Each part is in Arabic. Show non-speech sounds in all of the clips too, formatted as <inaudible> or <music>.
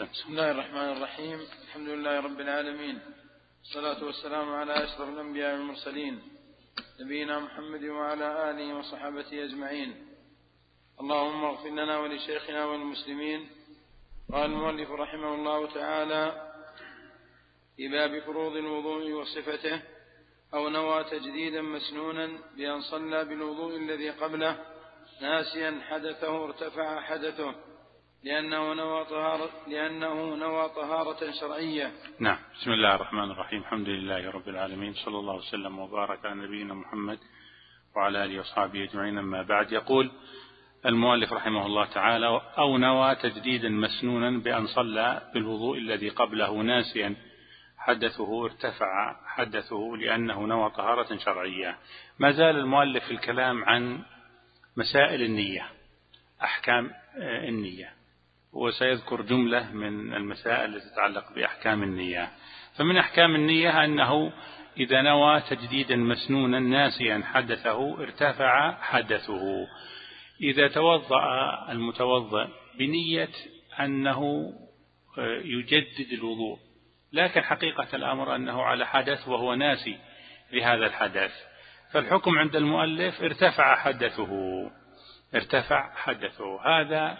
بسم الله الرحمن الرحيم. الحمد لله رب العالمين. الصلاة والسلام على أشرف الأنبياء والمرسلين نبينا محمد وعلى آله وصحابته أجمعين. اللهم اغفر لنا ولشيخنا والمسلمين قال المؤلف رحمه الله تعالى في باب فروض الوضوء وصفته أو نوى تجديدا مسنونا بأن صلى بالوضوء الذي قبله ناسيا حدثه ارتفع حدثه. لأنه نوى طهارة لأنه نوى طهارة شرعية. نعم، بسم الله الرحمن الرحيم، الحمد لله رب العالمين، صلى الله وسلم وبارك على نبينا محمد وعلى آله وأصحابه أجمعين، أما بعد يقول المؤلف رحمه الله تعالى: أو نوى تجديدا مسنونا بأن صلى بالوضوء الذي قبله ناسيا حدثه ارتفع حدثه لأنه نوى طهارة شرعية. ما زال المؤلف في الكلام عن مسائل النية، أحكام النية. وسيذكر جملة من المسائل التي تتعلق بأحكام النية. فمن أحكام النية أنه إذا نوى تجديدا مسنونا ناسيا حدثه ارتفع حدثه. إذا توضأ المتوضأ بنية أنه يجدد الوضوء. لكن حقيقة الأمر أنه على حدث وهو ناسي لهذا الحدث. فالحكم عند المؤلف ارتفع حدثه ارتفع حدثه. هذا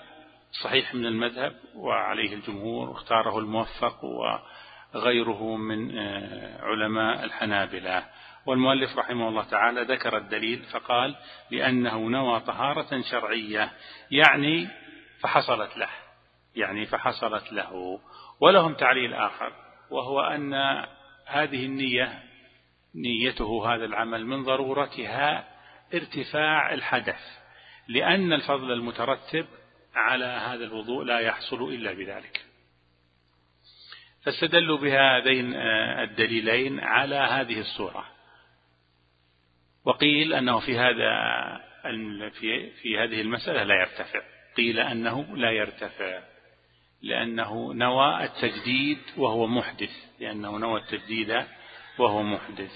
صحيح من المذهب وعليه الجمهور واختاره الموفق وغيره من آه، علماء الحنابلة. والمؤلف رحمه الله تعالى ذكر الدليل فقال لأنه نوى طهارة شرعية يعني فحصلت له يعني فحصلت له. ولهم تعليل آخر وهو أن هذه النية نيته هذا العمل من ضرورتها ارتفاع الحدث لأن الفضل المترتب على هذا الوضوء لا يحصل إلا بذلك. فاستدلوا بهذين آه، الدليلين على هذه الصورة. وقيل أنه في هذا في في هذه المسألة لا يرتفع. قيل أنه لا يرتفع لأنه نوى التجديد وهو محدث. لأنه نوى التجديد وهو محدث.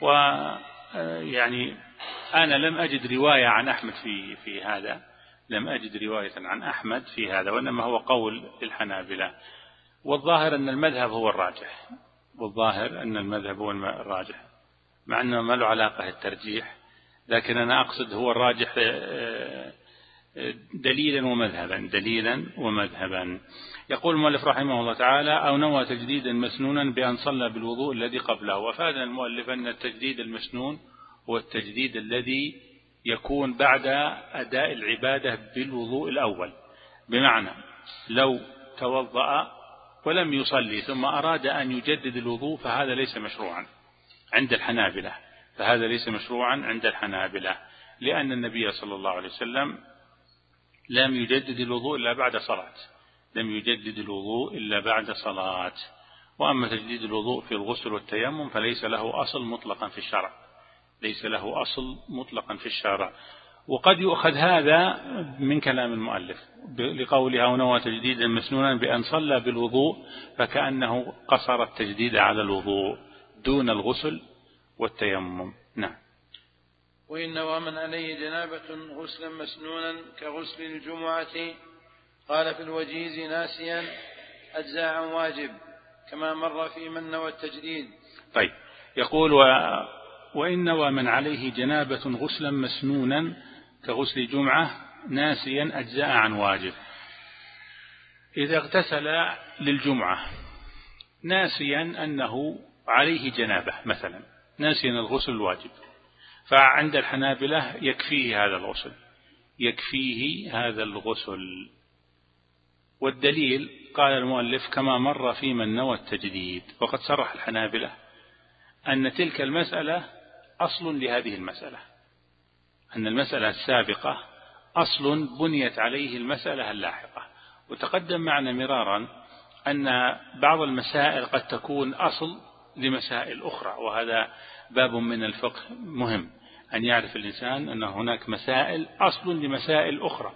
ويعني آه، أنا لم أجد رواية عن أحمد في في هذا. لم أجد رواية عن أحمد في هذا وإنما هو قول الحنابلة والظاهر أن المذهب هو الراجح. والظاهر أن المذهب هو الراجح. مع أنه ما له علاقة الترجيح لكن أنا أقصد هو الراجح آه، دليلا ومذهبا دليلا ومذهبا. يقول المؤلف رحمه الله تعالى أو نوى تجديدا مسنونا بأن صلى بالوضوء الذي قبله وفاد المؤلف أن التجديد المسنون هو التجديد الذي يكون بعد أداء العبادة بالوضوء الأول. بمعنى لو توضأ ولم يصلي ثم أراد أن يجدد الوضوء فهذا ليس مشروعا عند الحنابلة. فهذا ليس مشروعا عند الحنابلة. لأن النبي صلى الله عليه وسلم لم يجدد الوضوء إلا بعد صلاة. لم يجدد الوضوء إلا بعد صلاة. وأما تجديد الوضوء في الغسل والتيمم فليس له أصل مطلقا في الشرع. ليس له أصل مطلقا في الشارع. وقد يؤخذ هذا من كلام المؤلف لقولها ونوى تجديدا مسنونا بأن صلى بالوضوء فكأنه قصر التجديد على الوضوء دون الغسل والتيمم. نعم. وإن نوى من عليه جنابة غسلا مسنونا كغسل الجمعة قال في الوجيز ناسيا أجزاء واجب كما مر في من نوى التجديد. طيب. يقول و وإن نوى من عليه جنابة غسلا مسنونا كغسل جمعة ناسيا أجزاء عن واجب. إذا اغتسل للجمعة ناسيا أنه عليه جنابة مثلا ناسيا الغسل الواجب. فعند الحنابلة يكفيه هذا الغسل يكفيه هذا الغسل. والدليل قال المؤلف كما مر في من نوى التجديد وقد صرح الحنابلة أن تلك المسألة أصل لهذه المسألة. أن المسألة السابقة أصل بنيت عليه المسألة اللاحقة. وتقدم معنا مرارا أن بعض المسائل قد تكون أصل لمسائل أخرى وهذا باب من الفقه مهم. أن يعرف الإنسان أن هناك مسائل أصل لمسائل أخرى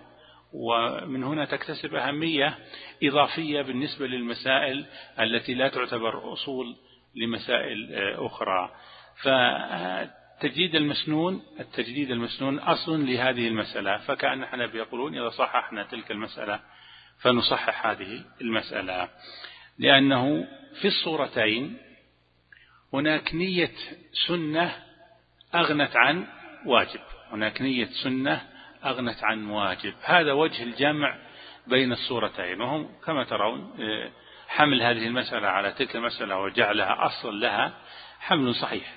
ومن هنا تكتسب أهمية إضافية بالنسبة للمسائل التي لا تعتبر أصول لمسائل أخرى. فالتجديد المسنون التجديد المسنون أصل لهذه المسألة فكأن إحنا بيقولون إذا صححنا تلك المسألة فنصحح هذه المسألة. لأنه في الصورتين هناك نية سنة أغنت عن واجب هناك نية سنة أغنت عن واجب. هذا وجه الجمع بين الصورتين وهم كما ترون آه، حمل هذه المسألة على تلك المسألة وجعلها أصل لها حمل صحيح.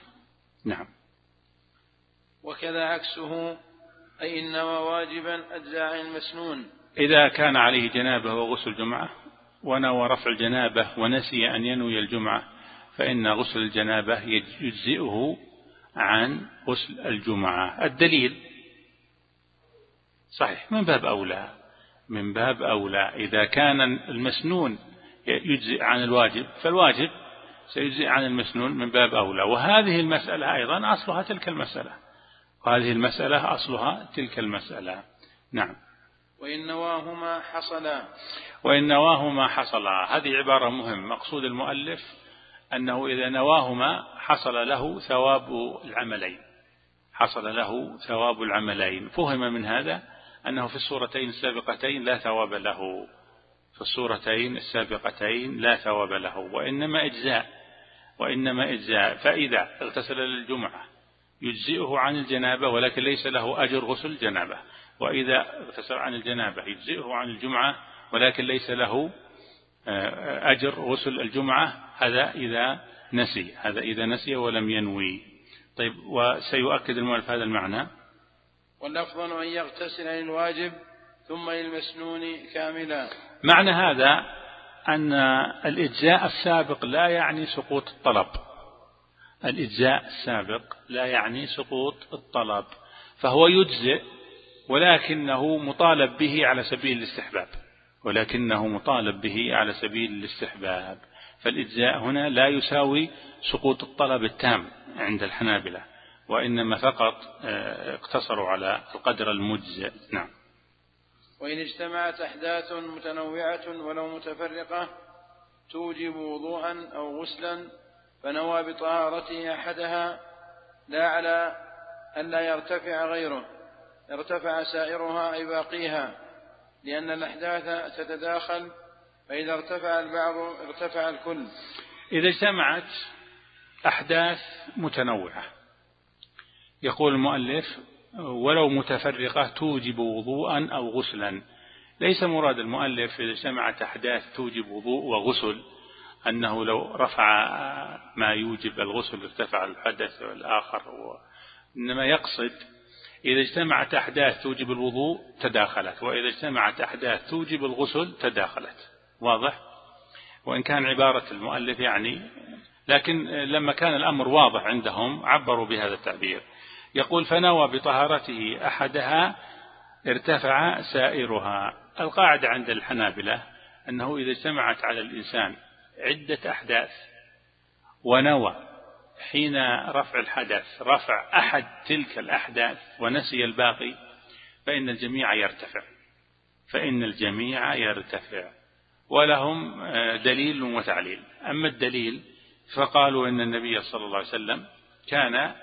نعم. وكذا عكسه أي إنما واجبا أجزاء المسنون. إذا كان عليه جنابة وغسل جمعة ونوى رفع الجنابة ونسي أن ينوي الجمعة فإن غسل الجنابة يجزئه عن غسل الجمعة. الدليل؟ صحيح من باب أولى. من باب أولى إذا كان المسنون يجزئ عن الواجب فالواجب سيجزئ عن المسنون من باب أولى. وهذه المسألة أيضا أصلها تلك المسألة. وهذه المسألة أصلها تلك المسألة. نعم. وإن نواهما حصلا. وإن نواهما حصلا. هذه عبارة مهمة. مقصود المؤلف أنه إذا نواهما حصل له ثواب العملين. حصل له ثواب العملين. فهم من هذا أنه في الصورتين السابقتين لا ثواب له. في الصورتين السابقتين لا ثواب له. وإنما إجزاء. وإنما إجزاء. فإذا اغتسل للجمعة. يجزئه عن الجنابة ولكن ليس له أجر غسل الجنابة. وإذا اغتسل عن الجنابة يجزئه عن الجمعة ولكن ليس له آه، أجر غسل الجمعة. هذا إذا نسي هذا إذا نسي ولم ينوي. طيب وسيؤكد المؤلف هذا المعنى. والأفضل أن يغتسل للواجب ثم للمسنون كاملا. معنى هذا أن الإجزاء السابق لا يعني سقوط الطلب. الإجزاء السابق لا يعني سقوط الطلب فهو يجزئ ولكنه مطالب به على سبيل الاستحباب ولكنه مطالب به على سبيل الاستحباب فالإجزاء هنا لا يساوي سقوط الطلب التام عند الحنابلة وإنما فقط آه، اقتصروا على القدر المجزئ. نعم. وإن اجتمعت أحداث متنوعة ولو متفرقة توجب وضوءا أو غسلا فنوى بطهارته أحدها لا على ألا يرتفع غيره ارتفع سائرها أي باقيها لأن الأحداث تتداخل فإذا ارتفع البعض ارتفع الكل. إذا اجتمعت أحداث متنوعة يقول المؤلف ولو متفرقة توجب وضوءا أو غسلا. ليس مراد المؤلف إذا اجتمعت أحداث توجب وضوء وغسل أنه لو رفع ما يوجب الغسل ارتفع الحدث الآخر إنما يقصد إذا اجتمعت أحداث توجب الوضوء تداخلت وإذا اجتمعت أحداث توجب الغسل تداخلت. واضح؟ وإن كان عبارة المؤلف يعني لكن لما كان الأمر واضح عندهم عبروا بهذا التعبير. يقول فنوى بطهارته أحدها ارتفع سائرها. القاعدة عند الحنابلة أنه إذا اجتمعت على الإنسان عدة أحداث. ونوى حين رفع الحدث رفع أحد تلك الأحداث ونسي الباقي فإن الجميع يرتفع. فإن الجميع يرتفع. ولهم آه، دليل وتعليل. أما الدليل فقالوا إن النبي صلى الله عليه وسلم كان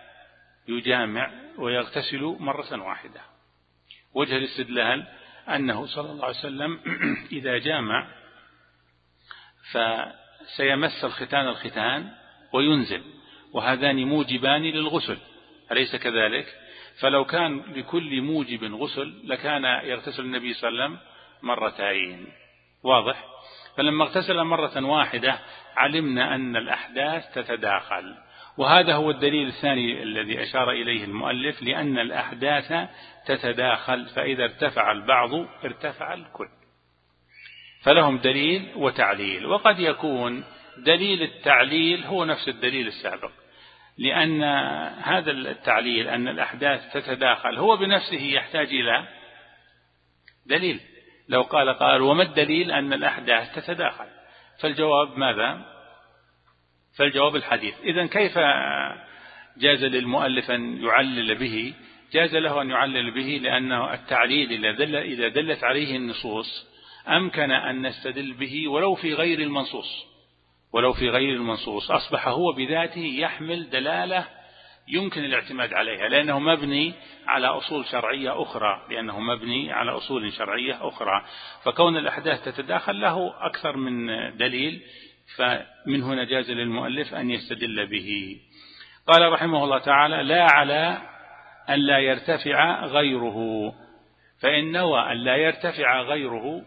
يجامع ويغتسل مرة واحدة. وجه الاستدلال أنه صلى الله عليه وسلم <clears throat> إذا جامع فسيمس الختان الختان وينزل وهذان موجبان للغسل أليس كذلك؟ فلو كان لكل موجب غسل لكان يغتسل النبي صلى الله عليه وسلم مرتين. واضح؟ فلما اغتسل مرة واحدة علمنا أن الأحداث تتداخل. وهذا هو الدليل الثاني الذي أشار إليه المؤلف لأن الأحداث تتداخل فإذا ارتفع البعض ارتفع الكل. فلهم دليل وتعليل. وقد يكون دليل التعليل هو نفس الدليل السابق لأن هذا التعليل أن الأحداث تتداخل هو بنفسه يحتاج إلى دليل. لو قال قال وما الدليل؟ أن الأحداث تتداخل. فالجواب ماذا؟ فالجواب الحديث. إذا كيف جاز للمؤلف أن يعلل به؟ جاز له أن يعلل به لأنه التعليل إذا, دل إذا دلت عليه النصوص أمكن أن نستدل به ولو في غير المنصوص ولو في غير المنصوص. أصبح هو بذاته يحمل دلالة يمكن الاعتماد عليها لأنه مبني على أصول شرعية أخرى لأنه مبني على أصول شرعية أخرى. فكون الأحداث تتداخل له أكثر من دليل فمن هنا جاز للمؤلف أن يستدل به. قال رحمه الله تعالى لا على أن لا يرتفع غيره فإن نوى أن لا يرتفع غيره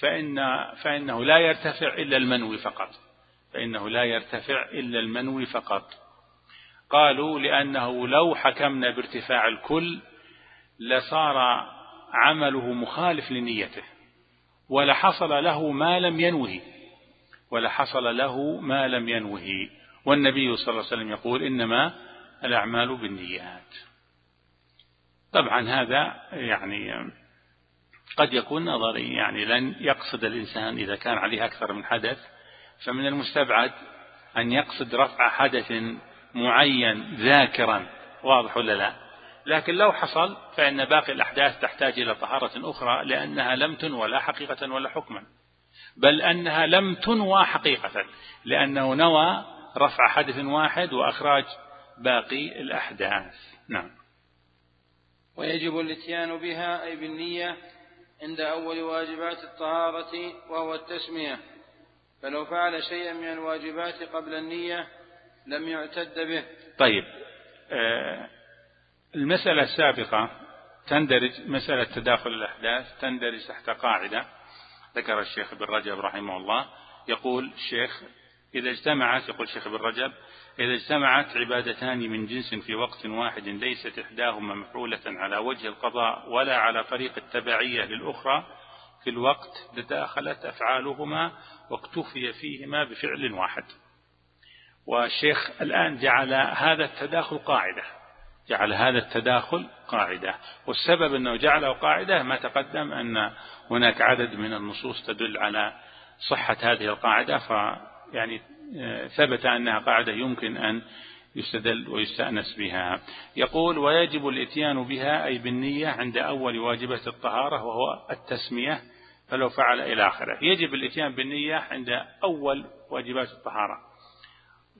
فإن فإنه لا يرتفع إلا المنوي فقط. فإنه لا يرتفع إلا المنوي فقط. قالوا لأنه لو حكمنا بارتفاع الكل لصار عمله مخالف لنيته ولحصل له ما لم ينوه ولحصل له ما لم ينوه. والنبي صلى الله عليه وسلم يقول إنما الأعمال بالنيات. طبعا هذا يعني قد يكون نظري يعني لن يقصد الإنسان إذا كان عليه أكثر من حدث فمن المستبعد أن يقصد رفع حدث معين ذاكرا واضح ولا لا؟ لكن لو حصل فإن باقي الأحداث تحتاج إلى طهارة أخرى لأنها لم تنوى لا حقيقة ولا حكما. بل أنها لم تنوى حقيقة لأنه نوى رفع حدث واحد وأخراج باقي الأحداث. نعم. ويجب الاتيان بها أي بالنية عند أول واجبات الطهارة وهو التسمية. فلو فعل شيئا من الواجبات قبل النية لم يعتد به. طيب آه المسألة السابقة تندرج مسألة تداخل الأحداث تندرج تحت قاعدة ذكر الشيخ ابن رجب رحمه الله. يقول الشيخ إذا اجتمعت يقول الشيخ ابن رجب إذا اجتمعت عبادتان من جنس في وقت واحد ليست إحداهما مفعولة على وجه القضاء ولا على طريق التبعية للأخرى في الوقت تداخلت أفعالهما واكتفي فيهما بفعل واحد. والشيخ الآن جعل هذا التداخل قاعدة. جعل هذا التداخل قاعدة. والسبب أنه جعله قاعدة ما تقدم أن هناك عدد من النصوص تدل على صحة هذه القاعدة فيعني ثبت أنها قاعدة يمكن أن يستدل ويستأنس بها. يقول ويجب الإتيان بها أي بالنية عند أول واجبة الطهارة وهو التسمية فلو فعل إلى آخره. يجب الإتيان بالنية عند أول واجبات الطهارة.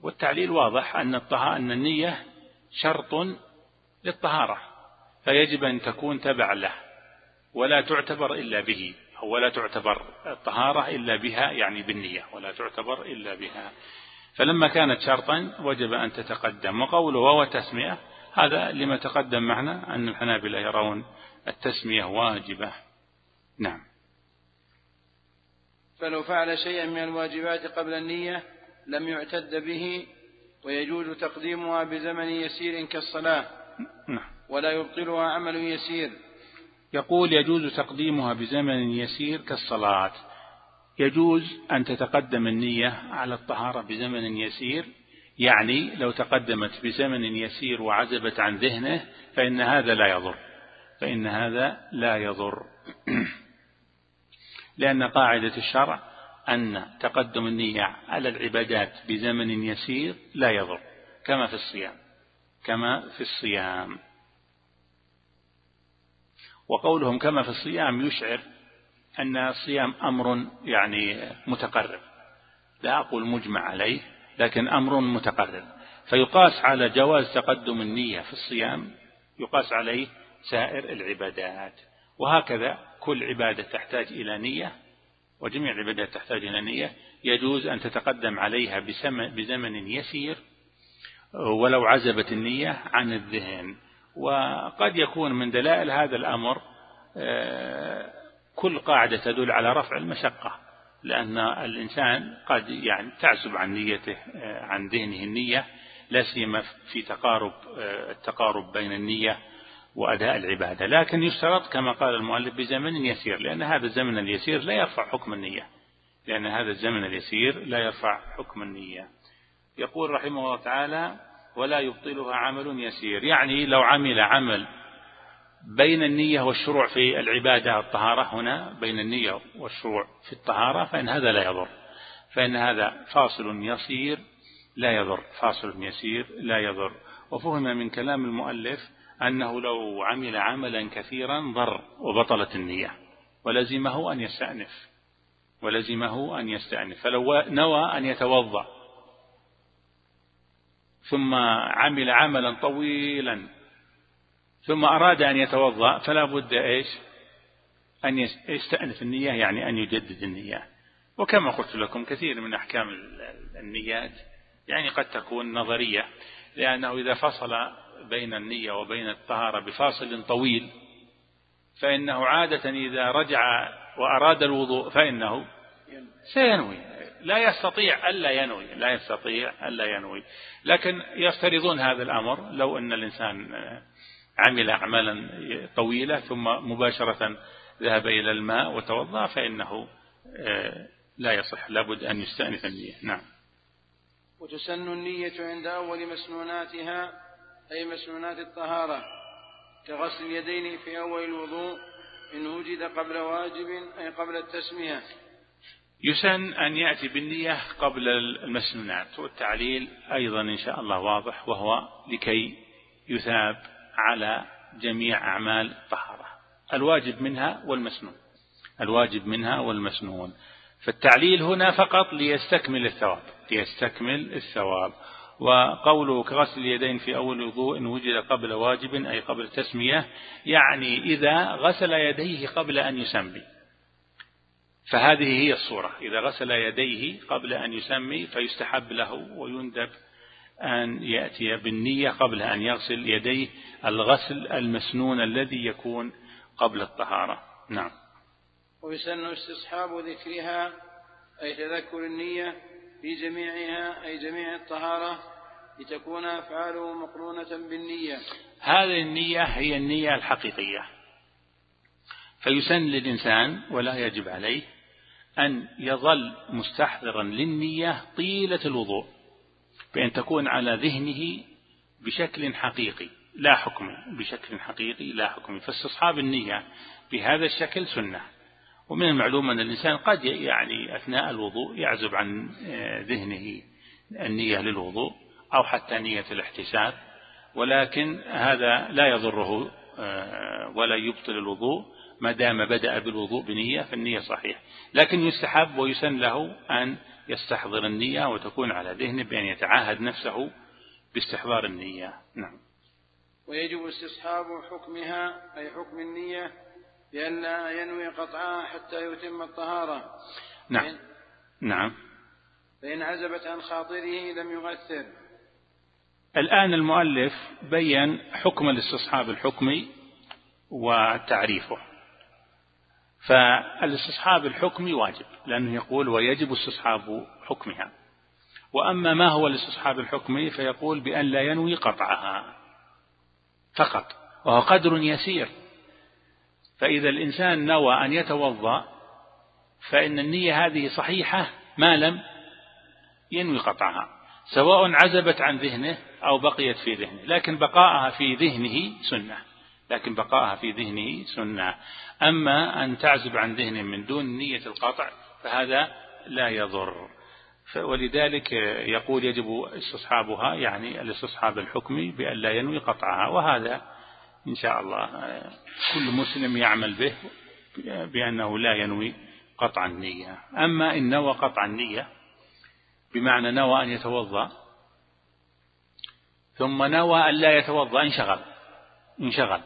والتعليل واضح أن الطهارة أن النية شرط للطهارة فيجب أن تكون تبع له ولا تعتبر إلا به. ولا تعتبر الطهارة إلا بها يعني بالنية ولا تعتبر إلا بها. فلما كانت شرطا وجب أن تتقدم. وقوله وهو تسمية هذا لما تقدم معنا أن الحنابلة يرون التسمية واجبة. نعم. فلو فعل شيئا من الواجبات قبل النية لم يعتد به ويجوز تقديمها بزمن يسير كالصلاة. نعم. ولا يبطلها عمل يسير. يقول يجوز تقديمها بزمن يسير كالصلاة. يجوز أن تتقدم النية على الطهارة بزمن يسير يعني لو تقدمت بزمن يسير وعزبت عن ذهنه فإن هذا لا يضر. فإن هذا لا يضر. <clears throat> لأن قاعدة الشرع أن تقدم النية على العبادات بزمن يسير لا يضر كما في الصيام. كما في الصيام. وقولهم كما في الصيام يشعر أن الصيام أمر يعني متقرر لا أقول مجمع عليه لكن أمر متقرر فيقاس على جواز تقدم النية في الصيام يقاس عليه سائر العبادات. وهكذا كل عبادة تحتاج إلى نية وجميع العبادات تحتاج إلى نية. يجوز أن تتقدم عليها بزمن يسير ولو عزبت النية عن الذهن. وقد يكون من دلائل هذا الأمر آه، كل قاعدة تدل على رفع المشقة لأن الإنسان قد يعني تعزب عن نيته آه، عن ذهنه النية لا سيما في تقارب آه، التقارب بين النية وأداء العبادة. لكن يشترط كما قال المؤلف بزمن يسير لأن هذا الزمن اليسير لا يرفع حكم النية. لأن هذا الزمن اليسير لا يرفع حكم النية. يقول رحمه الله تعالى ولا يبطلها عمل يسير. يعني لو عمل عمل بين النية والشروع في العبادة الطهارة هنا بين النية والشروع في الطهارة فإن هذا لا يضر. فإن هذا فاصل يسير لا يضر. فاصل يسير لا يضر. وفهم من كلام المؤلف أنه لو عمل عملا كثيرا ضر وبطلت النية. ولزمه أن يستأنف. ولزمه أن يستأنف. فلو نوى أن يتوضأ ثم عمل عملا طويلا. ثم أراد أن يتوضأ فلا بد إيش؟ أن يستأنف النية يعني أن يجدد النية. وكما قلت لكم كثير من أحكام النيات يعني قد تكون نظرية لأنه إذا فصل بين النية وبين الطهارة بفاصل طويل فإنه عادة إذا رجع وأراد الوضوء فإنه سينوي. لا يستطيع ألا ينوي لا يستطيع ألا ينوي. لكن يفترضون هذا الأمر لو أن الإنسان عمل أعمالا طويلة ثم مباشرة ذهب إلى الماء وتوضأ فإنه آه، لا يصح لابد أن يستأنف النية. نعم. وتسن النية عند أول مسنوناتها أي مسنونات الطهارة كغسل اليدين في أول الوضوء إن وجد قبل واجب أي قبل التسمية. يسن أن يأتي بالنية قبل المسنونات والتعليل أيضا إن شاء الله واضح وهو لكي يثاب على جميع أعمال الطهارة. الواجب منها والمسنون. الواجب منها والمسنون. فالتعليل هنا فقط ليستكمل الثواب. ليستكمل الثواب. وقوله كغسل اليدين في أول وضوء إن وجد قبل واجب أي قبل تسمية يعني إذا غسل يديه قبل أن يسمي. فهذه هي الصورة. إذا غسل يديه قبل أن يسمي فيستحب له ويندب أن يأتي بالنية قبل أن يغسل يديه الغسل المسنون الذي يكون قبل الطهارة. نعم. ويسن استصحاب ذكرها أي تذكر النية في جميعها أي جميع الطهارة لتكون أفعاله مقرونة بالنية. هذه النية هي النية الحقيقية. فيسن للإنسان ولا يجب عليه أن يظل مستحضرا للنية طيلة الوضوء بأن تكون على ذهنه بشكل حقيقي لا حكمي بشكل حقيقي لا حكمي فاستصحاب النية بهذا الشكل سنة. ومن المعلوم أن الإنسان قد يعني أثناء الوضوء يعزب عن آه، ذهنه النية للوضوء أو حتى نية الاحتساب ولكن هذا لا يضره آه، ولا يبطل الوضوء. ما دام بدأ بالوضوء بنية فالنية صحيح لكن يستحب ويسن له أن يستحضر النية وتكون على ذهنه بأن يتعاهد نفسه باستحضار النية. نعم. ويجب استصحاب حكمها أي حكم النية لئلا ينوي قطعها حتى يتم الطهارة. نعم. فإن نعم. فإن عزبت عن خاطره لم يؤثر. الآن المؤلف بين حكم الاستصحاب الحكمي وتعريفه. فالاستصحاب الحكمي واجب لأنه يقول ويجب استصحاب حكمها. وأما ما هو الاستصحاب الحكمي فيقول بأن لا ينوي قطعها فقط وهو قدر يسير. فإذا الإنسان نوى أن يتوضأ فإن النية هذه صحيحة ما لم ينوي قطعها سواء عزبت عن ذهنه أو بقيت في ذهنه لكن بقاءها في ذهنه سنة لكن بقاءها في ذهنه سنة. أما أن تعزب عن ذهنه من دون نية القطع فهذا لا يضر. ولذلك يقول يجب استصحابها يعني الاستصحاب الحكمي بأن لا ينوي قطعها وهذا إن شاء الله كل مسلم يعمل به بأنه لا ينوي قطع النية. أما إن نوى قطع النية بمعنى نوى أن يتوضأ ثم نوى أن لا يتوضأ انشغل انشغل.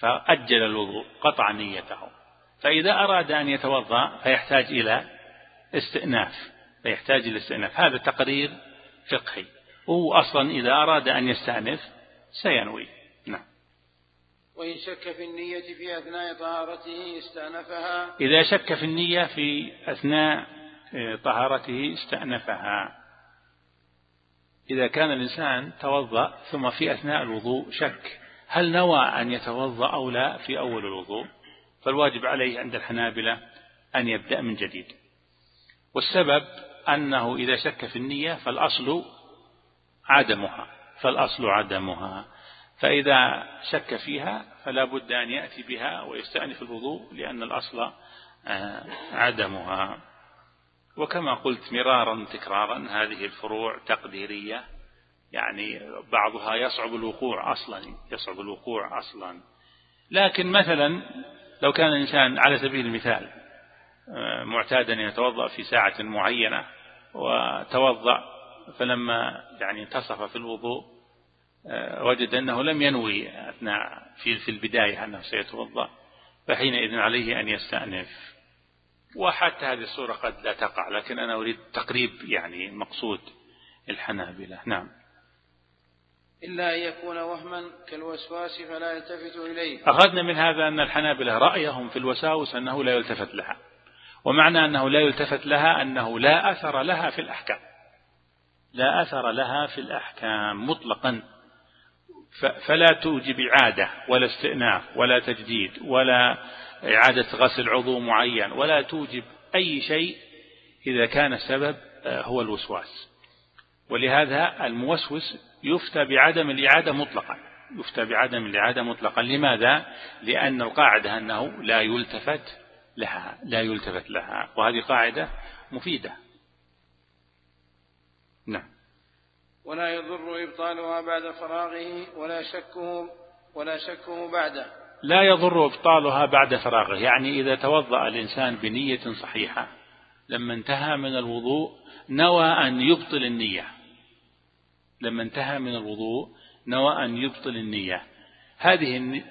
فأجل الوضوء قطع نيته. فإذا أراد أن يتوضأ فيحتاج إلى استئناف فيحتاج إلى استئناف. هذا تقرير فقهي. وهو أصلا إذا أراد أن يستأنف سينوي. نعم. وإن شك في النية في أثناء طهارته استأنفها. إذا شك في النية في أثناء آه، طهارته استأنفها. إذا كان الإنسان توضأ ثم في أثناء الوضوء شك هل نوى أن يتوضأ أو لا في أول الوضوء؟ فالواجب عليه عند الحنابلة أن يبدأ من جديد. والسبب أنه إذا شك في النية فالأصل عدمها فالأصل عدمها. فإذا شك فيها فلا بد أن يأتي بها ويستأنف الوضوء لأن الأصل آه، عدمها. وكما قلت مرارا تكرارا هذه الفروع تقديرية. يعني بعضها يصعب الوقوع أصلا يصعب الوقوع أصلا. لكن مثلا لو كان الإنسان على سبيل المثال آه، معتادا يتوضأ في ساعة معينة وتوضأ فلما يعني انتصف في الوضوء آه، وجد أنه لم ينوي أثناء في في البداية أنه سيتوضأ فحينئذ عليه أن يستأنف. وحتى هذه الصورة قد لا تقع لكن أنا أريد تقريب يعني مقصود الحنابلة. نعم. إلا أن يكون وهما كالوسواس فلا يلتفت إليه. أخذنا من هذا أن الحنابلة رأيهم في الوساوس أنه لا يلتفت لها ومعنى أنه لا يلتفت لها أنه لا أثر لها في الأحكام. لا أثر لها في الأحكام مطلقا. فلا توجب إعادة ولا استئناف ولا تجديد ولا إعادة غسل عضو معين ولا توجب أي شيء إذا كان السبب آه، هو الوسواس. ولهذا الموسوس يفتى بعدم الإعادة مطلقا. يفتى بعدم الإعادة مطلقا. لماذا؟ لأن القاعدة أنه لا يلتفت لها لا يلتفت لها. وهذه قاعدة مفيدة. نعم. ولا يضر إبطالها بعد فراغه ولا شكه ولا شكه بعده لا يضر إبطالها بعد فراغه. يعني إذا توضأ الإنسان بنية صحيحة لما انتهى من الوضوء نوى أن يبطل النية. لما انتهى من الوضوء نوى أن يبطل النية. هذه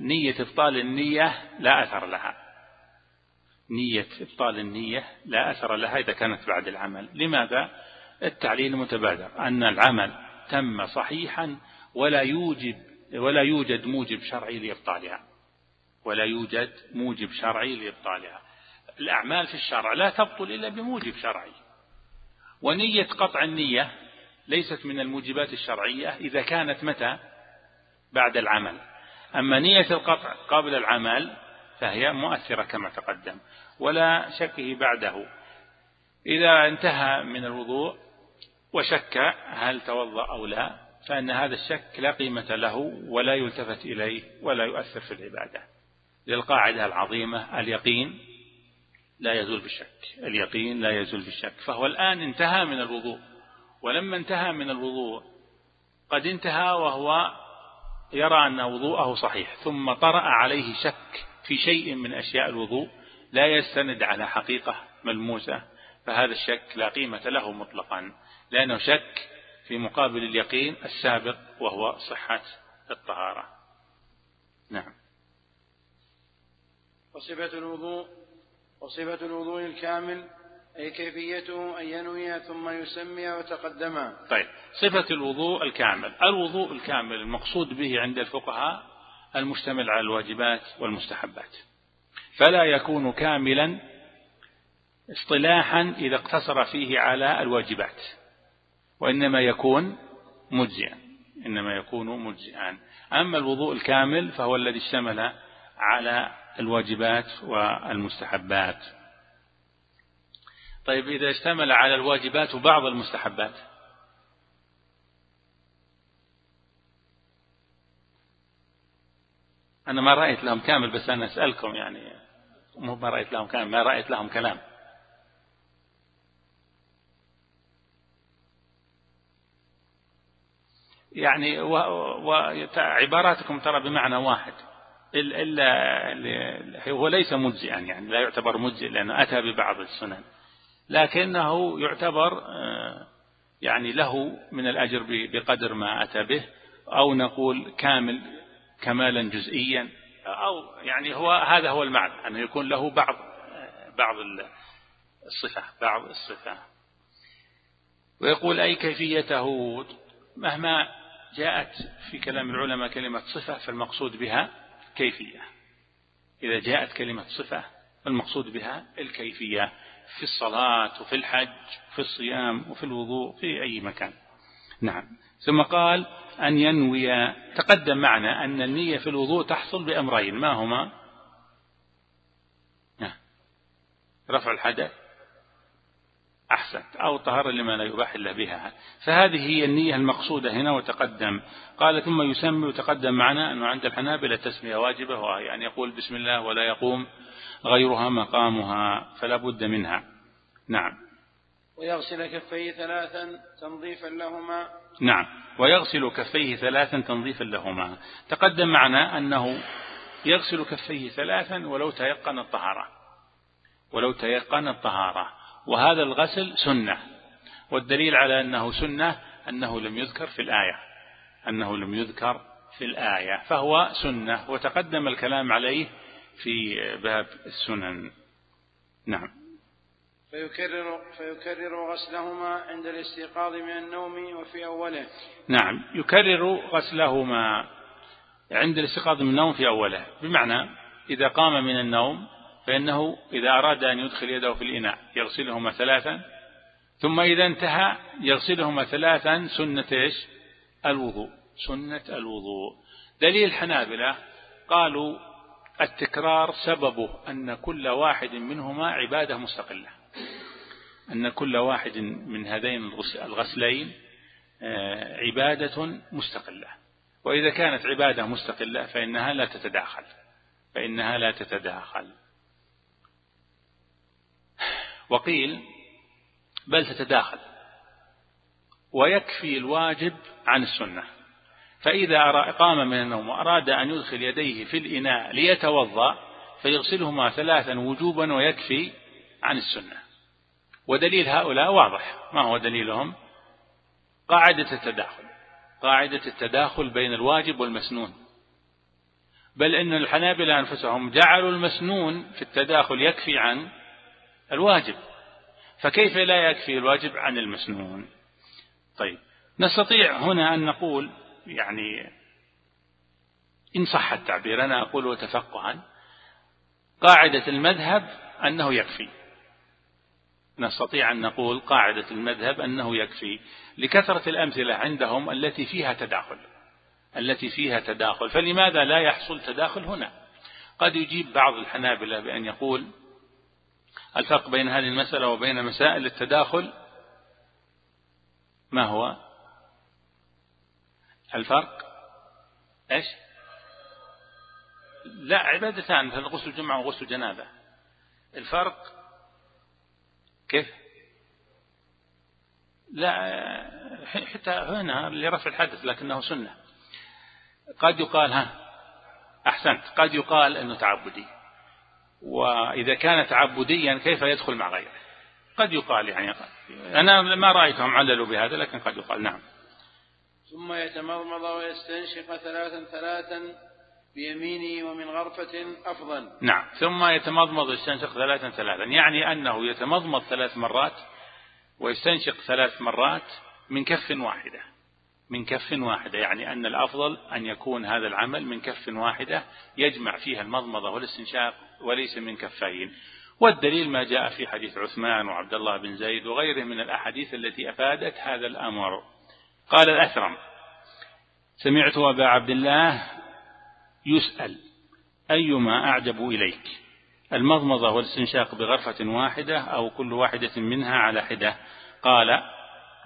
نية إبطال النية لا أثر لها. نية إبطال النية لا أثر لها إذا كانت بعد العمل. لماذا؟ التعليل متبادر. أن العمل تم صحيحا ولا يوجب ولا يوجد موجب شرعي لإبطالها. ولا يوجد موجب شرعي لإبطالها. الأعمال في الشرع لا تبطل إلا بموجب شرعي. ونية قطع النية ليست من الموجبات الشرعية إذا كانت متى؟ بعد العمل. أما نية القطع قبل العمل فهي مؤثرة كما تقدم ولا شكه بعده. إذا انتهى من الوضوء وشك هل توضأ أو لا فإن هذا الشك لا قيمة له ولا يلتفت إليه ولا يؤثر في العبادة. للقاعدة العظيمة اليقين لا يزول بالشك اليقين لا يزول بالشك فهو الآن انتهى من الوضوء. ولما انتهى من الوضوء قد انتهى وهو يرى أن وضوءه صحيح ثم طرأ عليه شك في شيء من أشياء الوضوء لا يستند على حقيقة ملموسة فهذا الشك لا قيمة له مطلقا لأنه شك في مقابل اليقين السابق وهو صحة الطهارة. نعم. وصفة الوضوء وصفة الوضوء الكامل أي كيفيته أن ينوي ثم يسمي وتقدما طيب صفة الوضوء الكامل. الوضوء الكامل المقصود به عند الفقهاء المشتمل على الواجبات والمستحبات. فلا يكون كاملا اصطلاحا إذا اقتصر فيه على الواجبات وإنما يكون مجزئا. إنما يكون مجزئا. أما الوضوء الكامل فهو الذي اشتمل على الواجبات والمستحبات. طيب إذا اشتمل على الواجبات وبعض المستحبات. أنا ما رأيت لهم كامل بس أنا أسألكم يعني مو ما رأيت لهم كامل ما رأيت لهم كلام. يعني وعباراتكم ترى بمعنى واحد. إلا هو ليس مجزئا يعني لا يعتبر مجزئ لأنه أتى ببعض السنن. لكنه يعتبر آه، يعني له من الأجر بقدر ما أتى به أو نقول كامل كمالا جزئيا أو يعني هو هذا هو المعنى أنه يكون له بعض بعض الصفة بعض الصفة. ويقول أي كيفيته؟ مهما جاءت في كلام العلماء كلمة صفة فالمقصود بها كيفية. إذا جاءت كلمة صفة فالمقصود بها الكيفية. في الصلاة وفي الحج في الصيام وفي الوضوء في أي مكان. نعم. ثم قال أن ينوي. تقدم معنا أن النية في الوضوء تحصل بأمرين. ما هما؟ رفع الحدث. أحسنت أو طهارة لما لا يباح إلا بها. فهذه هي النية المقصودة هنا وتقدم. قال ثم يسمي وتقدم معنا أنه عند الحنابلة تسمية واجبة وهي أن يقول بسم الله ولا يقوم غيرها مقامها فلا بد منها. نعم. ويغسل كفيه ثلاثا تنظيفا لهما. نعم. ويغسل كفيه ثلاثا تنظيفا لهما. تقدم معنا أنه يغسل كفيه ثلاثا ولو تيقن الطهارة. ولو تيقن الطهارة. وهذا الغسل سنة. والدليل على أنه سنة أنه لم يذكر في الآية. أنه لم يذكر في الآية. فهو سنة وتقدم الكلام عليه في باب السنن. نعم. فيكرر, فيكرر غسلهما عند الاستيقاظ من النوم وفي أوله. نعم. يكرر غسلهما عند الاستيقاظ من النوم في أوله. بمعنى إذا قام من النوم فإنه إذا أراد أن يدخل يده في الإناء يغسلهما ثلاثا ثم إذا انتهى يغسلهما ثلاثا سنة إيش؟ الوضوء سنة الوضوء. دليل الحنابلة قالوا التكرار سببه أن كل واحد منهما عبادة مستقلة. أن كل واحد من هذين الغسلين آه، عبادة مستقلة. وإذا كانت عبادة مستقلة فإنها لا تتداخل فإنها لا تتداخل. وقيل بل تتداخل ويكفي الواجب عن السنة. فإذا قام من النوم وأراد أن يدخل يديه في الإناء ليتوضأ فيغسلهما ثلاثا وجوبا ويكفي عن السنة. ودليل هؤلاء واضح. ما هو دليلهم؟ قاعدة التداخل. قاعدة التداخل بين الواجب والمسنون. بل إن الحنابلة أنفسهم جعلوا المسنون في التداخل يكفي عن الواجب. فكيف لا يكفي الواجب عن المسنون؟ طيب نستطيع هنا أن نقول يعني إن صح التعبير أنا أقول تفقها قاعدة المذهب أنه يكفي. نستطيع أن نقول قاعدة المذهب أنه يكفي لكثرة الأمثلة عندهم التي فيها تداخل التي فيها تداخل. فلماذا لا يحصل تداخل هنا؟ قد يجيب بعض الحنابلة بأن يقول الفرق بين هذه المسألة وبين مسائل التداخل ما هو؟ الفرق إيش؟ لا عبادتان مثل غسل الجمعة وغسل الجنابة. الفرق كيف؟ لا حتى هنا لرفع الحدث لكنه سنة. قد يقال ها أحسنت. قد يقال أنه تعبدي. وإذا كان تعبديا كيف يدخل مع غيره؟ قد يقال يعني أنا ما رأيتهم عللوا بهذا لكن قد يقال نعم. ثم يتمضمض ويستنشق ثلاثا ثلاثا بيمينه ومن غرفة أفضل. نعم. ثم يتمضمض ويستنشق ثلاثا ثلاثا. يعني أنه يتمضمض ثلاث مرات ويستنشق ثلاث مرات من كف واحدة. من كف واحدة يعني أن الأفضل أن يكون هذا العمل من كف واحدة يجمع فيها المضمضة والاستنشاق وليس من كفين. والدليل ما جاء في حديث عثمان وعبد الله بن زيد وغيره من الأحاديث التي أفادت هذا الأمر. قال الأثرم سمعت أبا عبد الله يسأل أيما أعجب إليك؟ المضمضة والاستنشاق بغرفة واحدة أو كل واحدة منها على حدة؟ قال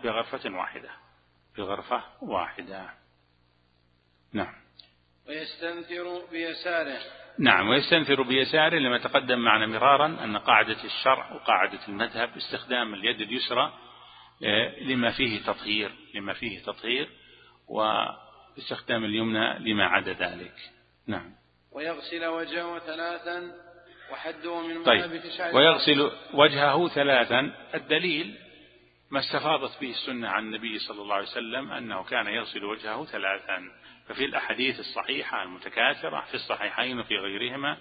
بغرفة واحدة. بغرفة واحدة. نعم. ويستنثر بيساره. نعم ويستنثر بيساره لما تقدم معنا مرارا أن قاعدة الشرع وقاعدة المذهب استخدام اليد اليسرى آه، لما فيه تطهير لما فيه تطهير واستخدام اليمنى لما عدا ذلك. نعم. ويغسل وجهه ثلاثا وحده من طيب. ويغسل وجهه ثلاثا. الدليل ما استفاضت به السنة عن النبي صلى الله عليه وسلم أنه كان يغسل وجهه ثلاثا. ففي الأحاديث الصحيحة المتكاثرة في الصحيحين وفي غيرهما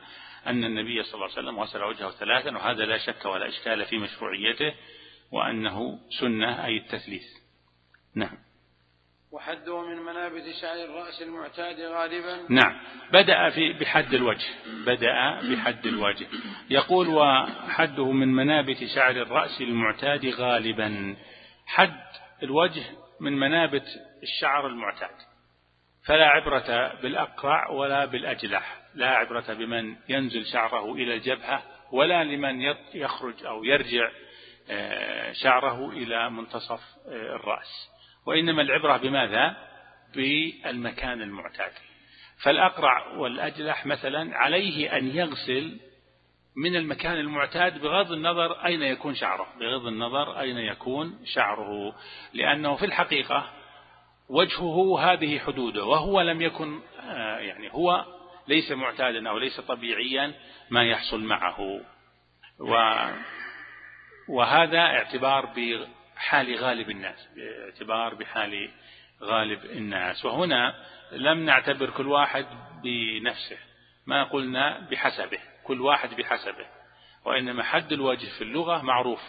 أن النبي صلى الله عليه وسلم غسل وجهه ثلاثا وهذا لا شك ولا إشكال في مشروعيته وأنه سنة أي التثليث. نعم. وحده من منابت شعر الرأس المعتاد غالبا. نعم. بدأ في بحد الوجه. بدأ بحد الوجه. يقول وحده من منابت شعر الرأس المعتاد غالبا. حد الوجه من منابت الشعر المعتاد. فلا عبرة بالأقرع ولا بالأجلح. لا عبرة بمن ينزل شعره إلى الجبهة ولا لمن يخرج أو يرجع آه، شعره إلى منتصف آه، الرأس. وإنما العبرة بماذا؟ بالمكان المعتاد. فالأقرع والأجلح مثلا عليه أن يغسل من المكان المعتاد بغض النظر أين يكون شعره بغض النظر أين يكون شعره. لأنه في الحقيقة وجهه هذه حدوده وهو لم يكن آه، يعني هو ليس معتادا أو ليس طبيعيا ما يحصل معه. و وهذا اعتبار بحال غالب الناس باعتبار بحال غالب الناس. وهنا لم نعتبر كل واحد بنفسه ما قلنا بحسبه كل واحد بحسبه. وإنما حد الوجه في اللغة معروف.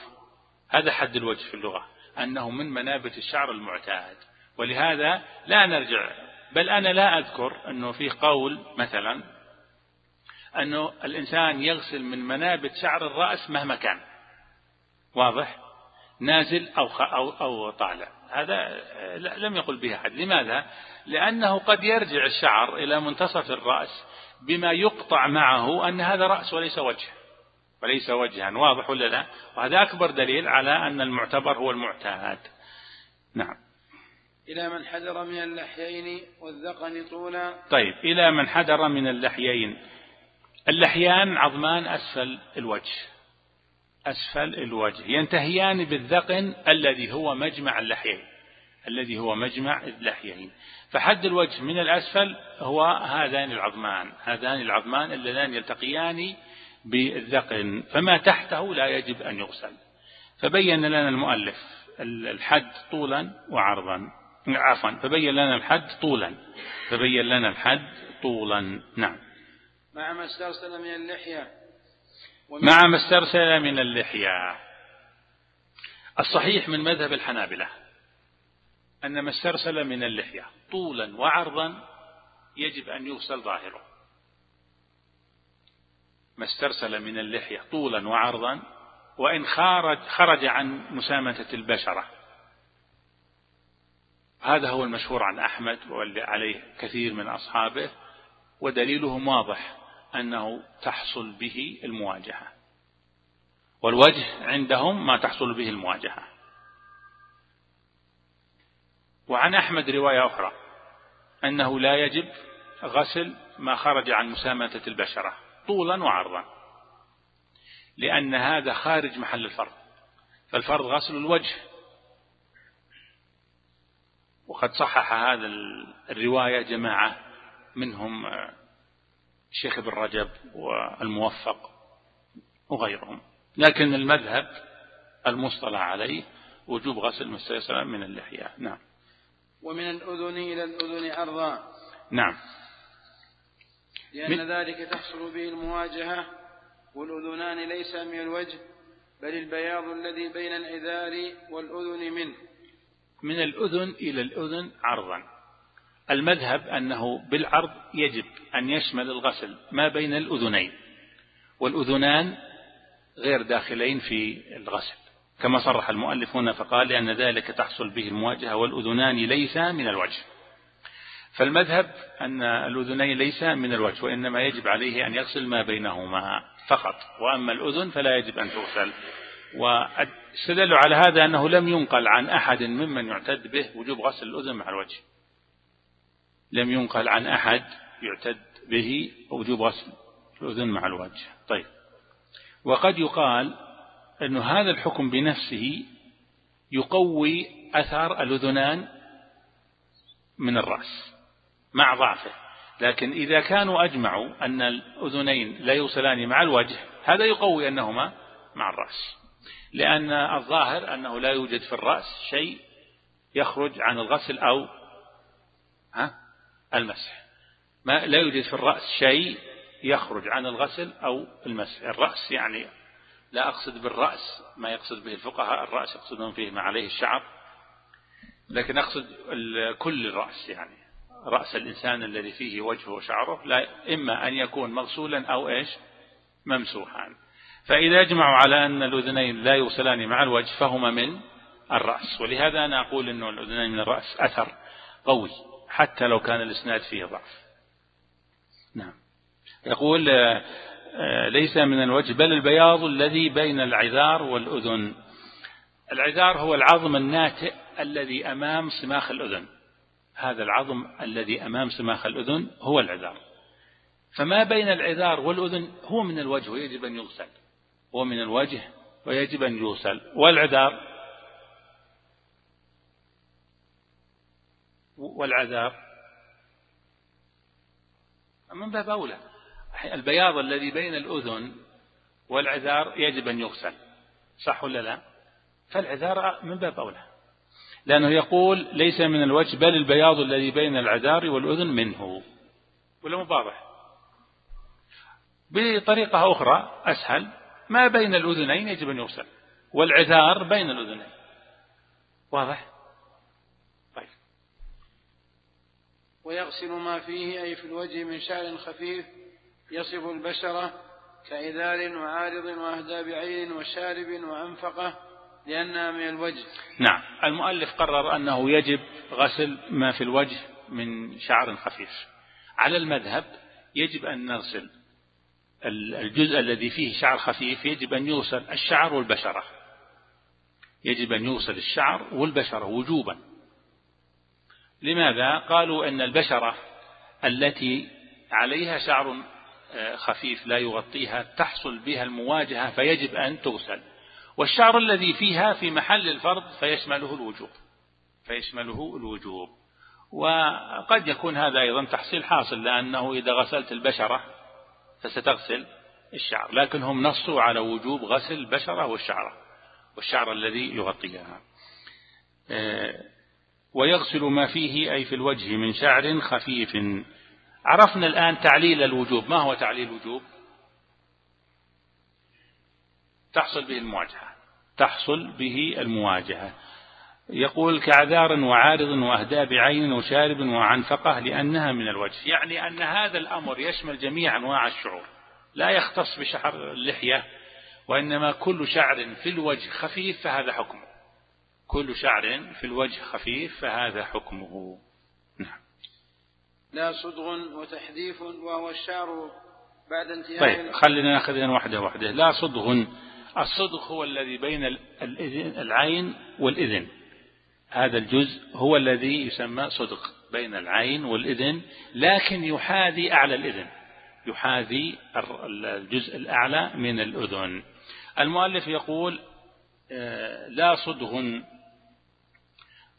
هذا حد الوجه في اللغة أنه من منابت الشعر المعتاد. ولهذا لا نرجع بل أنا لا أذكر أنه في قول مثلا أنه الإنسان يغسل من منابت شعر الرأس مهما كان. واضح؟ نازل أو, أو, أو طالع. هذا لم يقل به أحد. لماذا؟ لأنه قد يرجع الشعر إلى منتصف الرأس بما يقطع معه أن هذا رأس وليس وجه. وليس وجها. واضح ولا لا؟ وهذا أكبر دليل على أن المعتبر هو المعتاد. نعم. إلى من حذر من اللحيين والذقن طولا. طيب. إلى من حذر من اللحيين. اللحيان عظمان أسفل الوجه. أسفل الوجه ينتهيان بالذقن الذي هو مجمع اللحيين الذي هو مجمع اللحيين. فحد الوجه من الأسفل هو هذان العظمان هذان العظمان اللذان يلتقيان بالذقن فما تحته لا يجب أن يغسل. فبين لنا المؤلف الحد طولا وعرضا عفوا فبين لنا الحد طولا فبين لنا الحد طولا. نعم. مع ما استرسل من اللحية. مع ما استرسل من اللحية. الصحيح من مذهب الحنابلة أن ما استرسل من اللحية طولا وعرضا يجب أن يغسل ظاهره. ما استرسل من اللحية طولا وعرضا وإن خرج, خرج عن مسامة البشرة. هذا هو المشهور عن أحمد واللي عليه كثير من أصحابه ودليلهم واضح. أنه تحصل به المواجهة. والوجه عندهم ما تحصل به المواجهة. وعن أحمد رواية أخرى أنه لا يجب غسل ما خرج عن مسامة البشرة طولا وعرضا لأن هذا خارج محل الفرض. فالفرض غسل الوجه. وقد صحح هذا الرواية جماعة منهم الشيخ ابن رجب والموفق وغيرهم. لكن المذهب المصطلح عليه وجوب غسل المستيسر من اللحية. نعم. ومن الأذن إلى الأذن عرضا نعم. لأن ذلك تحصل به المواجهة والأذنان ليس من الوجه بل البياض الذي بين العذار والأذن منه. من الأذن إلى الأذن عرضا. المذهب أنه بالعرض يجب أن يشمل الغسل ما بين الأذنين والأذنان غير داخلين في الغسل. كما صرح المؤلف هنا فقال لأن ذلك تحصل به المواجهة والأذنان ليس من الوجه. فالمذهب أن الأذنين ليس من الوجه وإنما يجب عليه أن يغسل ما بينهما فقط. وأما الأذن فلا يجب أن تغسل. واستدلوا على هذا أنه لم ينقل عن أحد ممن يعتد به وجوب غسل الأذن مع الوجه. لم ينقل عن أحد يعتد به وجوب غسل الأذن مع الوجه. طيب. وقد يقال أن هذا الحكم بنفسه يقوي أثر الأذنان من الرأس مع ضعفه. لكن إذا كانوا أجمعوا أن الأذنين لا يوصلان مع الوجه هذا يقوي أنهما مع الرأس. لأن الظاهر أنه لا يوجد في الرأس شيء يخرج عن الغسل أو ها؟ المسح. ما لا يوجد في الرأس شيء يخرج عن الغسل أو المسح. الرأس يعني لا أقصد بالرأس ما يقصد به الفقهاء الرأس يقصدون فيه ما عليه الشعر لكن أقصد كل الرأس يعني. رأس الإنسان الذي فيه وجهه وشعره لا إما أن يكون مغسولا أو إيش؟ ممسوحا. فإذا أجمعوا على أن الأذنين لا يوصلان مع الوجه فهما من الرأس. ولهذا أنا أقول أن الأذنين من الرأس أثر قوي. حتى لو كان الإسناد فيه ضعف. نعم. يقول آه، آه، ليس من الوجه بل البياض الذي بين العذار والأذن. العذار هو العظم الناتئ الذي أمام سماخ الأذن. هذا العظم الذي أمام سماخ الأذن هو العذار. فما بين العذار والأذن هو من الوجه ويجب أن يغسل. هو من الوجه ويجب أن يغسل. والعذار والعذار من باب أولى البياض الذي بين الأذن والعذار يجب أن يغسل. صح ولا لا؟ فالعذار من باب أولى. لأنه يقول ليس من الوجه بل البياض الذي بين العذار والأذن منه. ولا مبارح بطريقة أخرى أسهل ما بين الأذنين يجب أن يغسل والعذار بين الأذنين. واضح طيب ويغسل ما فيه أي في الوجه من شعر خفيف يصف البشرة كإذار وعارض وأهداب عين وشارب وأنفقة لأنها من الوجه. نعم. المؤلف قرر أنه يجب غسل ما في الوجه من شعر خفيف. على المذهب يجب أن نغسل الجزء الذي فيه شعر خفيف يجب أن يغسل الشعر والبشرة. يجب أن يغسل الشعر والبشرة وجوبا. لماذا؟ قالوا أن البشرة التي عليها شعر آه، خفيف لا يغطيها تحصل بها المواجهة فيجب أن تغسل. والشعر الذي فيها في محل الفرض فيشمله الوجوب فيشمله الوجوب. وقد يكون هذا أيضا تحصيل حاصل لأنه إذا غسلت البشرة فستغسل الشعر لكن هم نصوا على وجوب غسل البشرة والشعر والشعر الذي يغطيها. آه، ويغسل ما فيه أي في الوجه من شعر خفيف. عرفنا الآن تعليل الوجوب. ما هو تعليل الوجوب؟ تحصل به المواجهة. تحصل به المواجهة. يقول كعذار وعارض وأهداب عين وشارب وعنفقة لأنها من الوجه. يعني أن هذا الأمر يشمل جميع أنواع الشعور. لا يختص بشعر اللحية وإنما كل شعر في الوجه خفيف فهذا حكمه. كل شعر في الوجه خفيف فهذا حكمه. نعم. لا صدغ وتحديث وهو الشعر بعد انتهاء طيب خلينا ناخذ واحدة واحدة. لا صدغ. الصدغ هو الذي بين العين والإذن. هذا الجزء هو الذي يسمى صدغ بين العين والإذن لكن يحاذي أعلى الإذن. يحاذي الجزء الأعلى من الأذن. المؤلف يقول آه، لا صدغ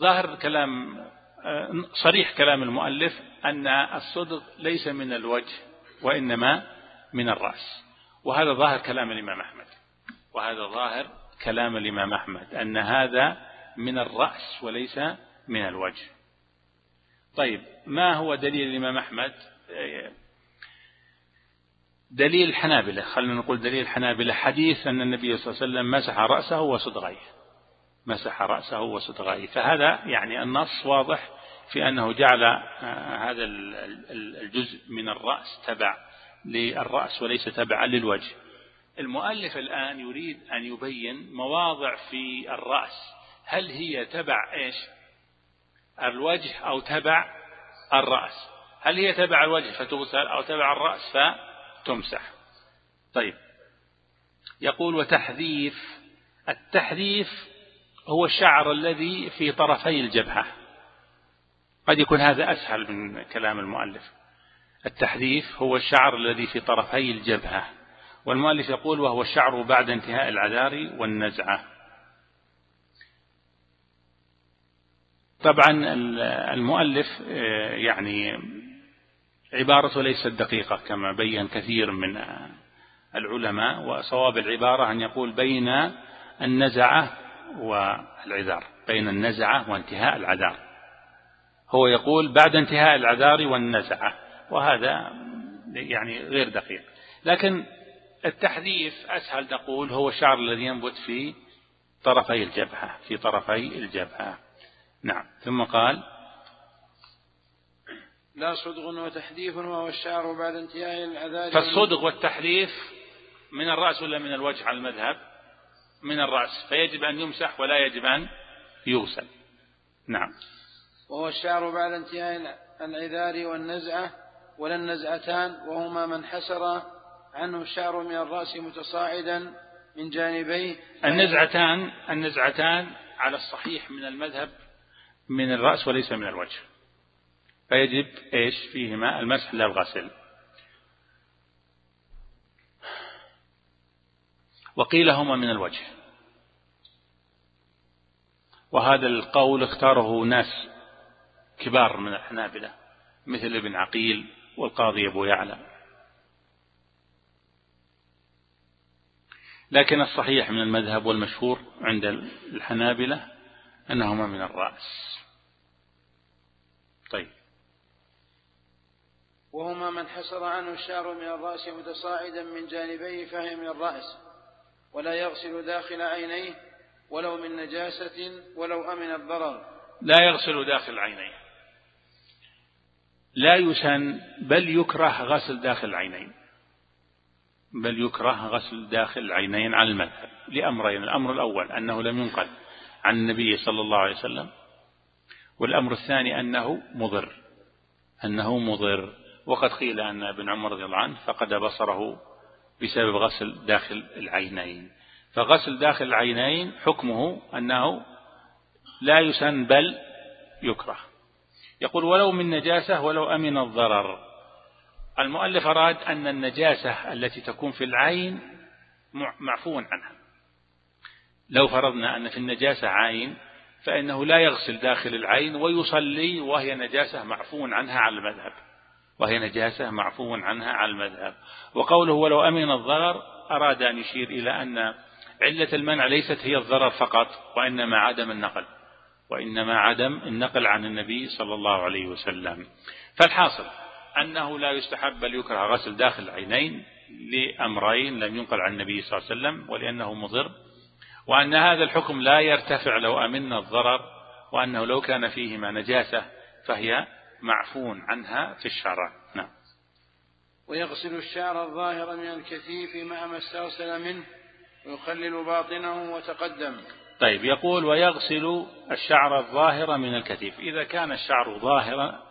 ظاهر كلام آه، صريح كلام المؤلف أن الصدغ ليس من الوجه وإنما من الرأس. وهذا ظاهر كلام الإمام أحمد. وهذا ظاهر كلام الإمام أحمد أن هذا من الرأس وليس من الوجه. طيب ما هو دليل الإمام أحمد؟ دليل الحنابلة. خلينا نقول دليل الحنابلة. حديث أن النبي صلى الله عليه وسلم مسح رأسه وصدغيه. مسح رأسه وصدغيه فهذا يعني النص واضح في أنه جعل آه، هذا الجزء من الرأس تبع للرأس وليس تبعا للوجه. المؤلف الآن يريد أن يبين مواضع في الرأس. هل هي تبع إيش؟ الوجه أو تبع الرأس؟ هل هي تبع الوجه فتغسل أو تبع الرأس فتمسح؟ طيب. يقول وتحذيف التحذيف هو الشعر الذي في طرفي الجبهة. قد يكون هذا أسهل من كلام المؤلف. التحذيف هو الشعر الذي في طرفي الجبهة. والمؤلف يقول وهو الشعر بعد انتهاء العذار والنزعة. طبعا المؤلف آه، يعني عبارته ليست دقيقة كما بين كثير من العلماء وصواب العبارة أن يقول بين النزعة والعذار بين النزعة وانتهاء العذار. هو يقول بعد انتهاء العذار والنزعة وهذا يعني غير دقيق. لكن التحذيف أسهل نقول هو الشعر الذي ينبت في طرفي الجبهة في طرفي الجبهة. نعم ثم قال لا صدغ وتحديث وهو الشعر بعد انتهاء العذاب فالصدغ والتحديث من الرأس ولا من الوجه على المذهب؟ من الرأس فيجب أن يمسح ولا يجب أن يغسل. نعم. وهو الشعر بعد انتهاء العذار والنزعة ولا النزعتان وهما من حسر عنه الشعر من الرأس متصاعدا من جانبيه. النزعتان النزعتان على الصحيح من المذهب من الرأس وليس من الوجه. فيجب إيش؟ فيهما المسح لا الغسل. وقيل هما من الوجه. وهذا القول اختاره ناس كبار من الحنابلة مثل ابن عقيل والقاضي أبو يعلى. لكن الصحيح من المذهب والمشهور عند الحنابلة أنهما من الرأس. طيب. وهما من حصر عنه الشعر من الرأس متصاعدا من جانبيه فهي من الرأس. ولا يغسل داخل عينيه ولو من نجاسة ولو أمن الضرر. لا يغسل داخل عينيه. لا يسن بل يكره غسل داخل العينين بل يكره غسل داخل العينين على المذهب. لأمرين الأمر الأول أنه لم ينقل عن النبي صلى الله عليه وسلم والأمر الثاني أنه مضر. أنه مضر. وقد قيل أن ابن عمر رضي الله عنه فقد بصره بسبب غسل داخل العينين. فغسل داخل العينين حكمه أنه لا يسن بل يكره. يقول ولو من نجاسة ولو أمن الضرر. المؤلف أراد أن النجاسة التي تكون في العين معفو عنها. لو فرضنا أن في النجاسة عين فإنه لا يغسل داخل العين ويصلي وهي نجاسة معفو عنها على المذهب. وهي نجاسة معفو عنها على المذهب. وقوله ولو أمن الضرر أراد أن يشير إلى أن علة المنع ليست هي الضرر فقط وإنما عدم النقل وإنما عدم النقل عن النبي صلى الله عليه وسلم. فالحاصل أنه لا يستحب بل يكره غسل داخل العينين لأمرين لم ينقل عن النبي صلى الله عليه وسلم ولأنه مضر وأن هذا الحكم لا يرتفع لو أمن الضرر وأنه لو كان فيهما نجاسة فهي معفو عنها في الشرع نعم. ويغسل الشعر الظاهر من الكثيف مع ما استغسل منه ويخلل باطنه وتقدم. طيب يقول ويغسل الشعر الظاهر من الكثيف. إذا كان الشعر ظاهرا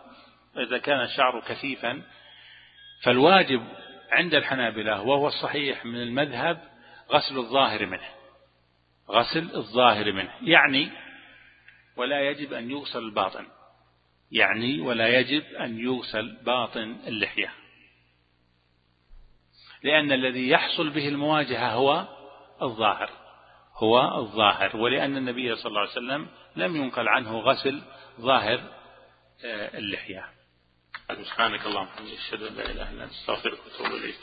إذا كان الشعر كثيفا فالواجب عند الحنابلة وهو الصحيح من المذهب غسل الظاهر منه. غسل الظاهر منه. يعني ولا يجب أن يغسل الباطن. يعني ولا يجب أن يغسل باطن اللحية. لأن الذي يحصل به المواجهة هو الظاهر هو الظاهر. ولأن النبي صلى الله عليه وسلم لم ينقل عنه غسل ظاهر آه، اللحية. سبحانك اللهم وبحمدك أشهد أن لا إله إلا أنت أستغفرك وأتوب إليك.